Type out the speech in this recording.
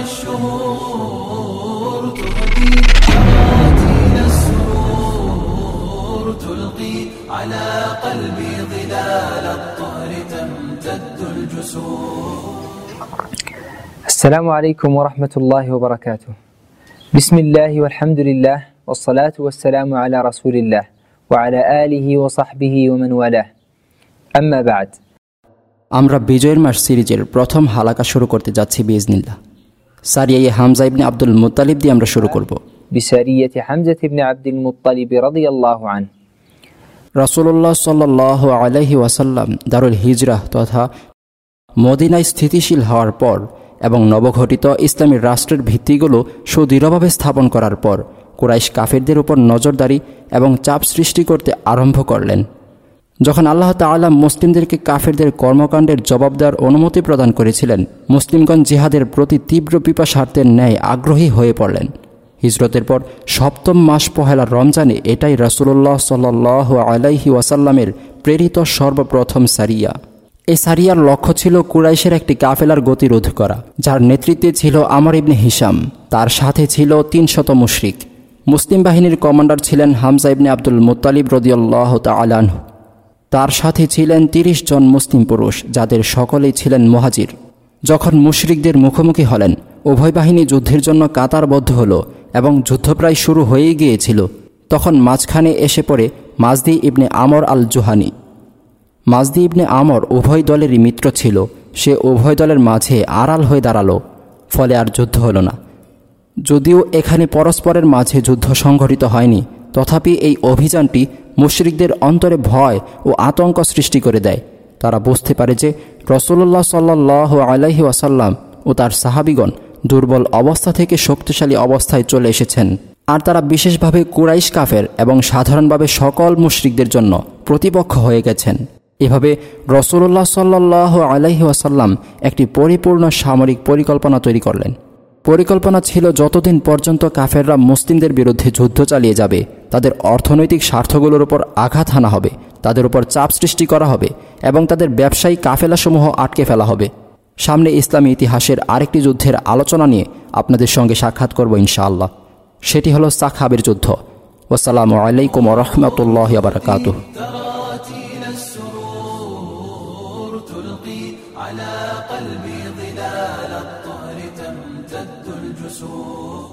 الشهور تهدي شراطين السرور تلقي على قلبي ظلال الطهر تمتد الجسور. السلام عليكم ورحمة الله وبركاته. بسم الله والحمد لله والصلاة والسلام على رسول الله وعلى آله وصحبه ومن والاه. أما بعد আমরা বিজয়ের মাস সিরিজের প্রথম হালাকা শুরু করতে যাচ্ছি বিজনিল্লা সারিয়াই হামজা ইবনে আব্দুল মুতালিব দিয়ে আমরা শুরু করব। বিসারিয়াতে হামজা ইবনে আব্দুল মুতালিব রাদিয়াল্লাহু আন রাসূলুল্লাহ সাল্লাল্লাহু আলাইহি ওয়াসাল্লাম দারুল হিজরাহ তথা মদিনায় স্থিতিশীল হওয়ার পর এবং নবঘটিত ইসলামী রাষ্ট্রের ভিত্তিগুলো সুদৃঢ়ভাবে স্থাপন করার পর কুরাইশ কাফেরদের উপর নজরদারি এবং চাপ সৃষ্টি করতে আরম্ভ করলেন। যখন আল্লাহ তাআলা মুসলিমদেরকে কাফেরদের কর্মকাণ্ডের জবাব দেওয়ার অনুমতি প্রদান করেছিলেন, মুসলিমগণ জিহাদের প্রতি তীব্র পিপাসার্থের ন্যায় আগ্রহী হয়ে পড়লেন। হিজরতের পর সপ্তম মাস পহেলা রমজানে এটাই রাসূলুল্লাহ সাল্লাহ আলাইহি ওয়াসাল্লামের প্রেরিত সর্বপ্রথম সারিয়া। এই সারিয়ার লক্ষ্য ছিল কুরাইশের একটি কাফেলার গতিরোধ করা, যার নেতৃত্বে ছিল আমর ইবনে হিসাম তার সাথে ছিল তিনশত মুশরিক। মুসলিম বাহিনীর কমান্ডার ছিলেন হামজা ইবনে আব্দুল মুত্তালিব রদিয়াল্লাহ তালানহু তার সাথে ছিলেন তিরিশ জন মুসলিম পুরুষ, যাদের সকলেই ছিলেন মহাজির। যখন মুশরিকদের মুখোমুখি হলেন, উভয় বাহিনী যুদ্ধের জন্য কাতারবদ্ধ হল এবং যুদ্ধ প্রায় শুরু হয়েই গিয়েছিল। তখন মাঝখানে এসে পড়ে মাজদি ইবনে আমর আল জুহানি মাজদি ইবনে আমর উভয় দলেরই মিত্র ছিল। সে উভয় দলের মাঝে আড়াল হয়ে দাঁড়াল, ফলে আর যুদ্ধ হলো না। যদিও এখানে পরস্পরের মাঝে যুদ্ধ সংঘটিত হয়নি, তথাপি এই অভিযানটি মুশরিকদের অন্তরে ভয় ও আতঙ্ক সৃষ্টি করে দেয়। তারা বুঝতে পারে যে রসুল্লাহ সাল্লাহ আলাইহি ওয়াসাল্লাম ও তার সাহাবিগণ দুর্বল অবস্থা থেকে শক্তিশালী অবস্থায় চলে এসেছেন। আর তারা বিশেষভাবে কুরাইশ কাফের এবং সাধারণভাবে সকল মুশরিকদের জন্য প্রতিপক্ষ হয়ে গেছেন। এভাবে রসুল্লাহ সাল্লাহ আলাইহি ওয়াসাল্লাম একটি পরিপূর্ণ সামরিক পরিকল্পনা তৈরি করলেন। পরিকল্পনা ছিল যতদিন পর্যন্ত কাফেররা মুসলিমদের বিরুদ্ধে যুদ্ধ চালিয়ে যাবে তাদের অর্থনৈতিক স্বার্থগুলোর উপর আঘাত হানা হবে তাদের উপর চাপ সৃষ্টি করা হবে এবং তাদের ব্যবসায়ী কাফেলাসমূহ আটকে ফেলা হবে সামনে ইসলামী ইতিহাসের আরেকটি যুদ্ধের আলোচনা নিয়ে আপনাদের সঙ্গে সাক্ষাৎ করব ইনশাআল্লাহ সেটি হলো সাখাবের যুদ্ধ ওসালামু আলাইকুম রহমতুল্লাহ বারকাতুহ تراتيل السرور تلقي على قلبي ظلال الطهر تمتد الجسور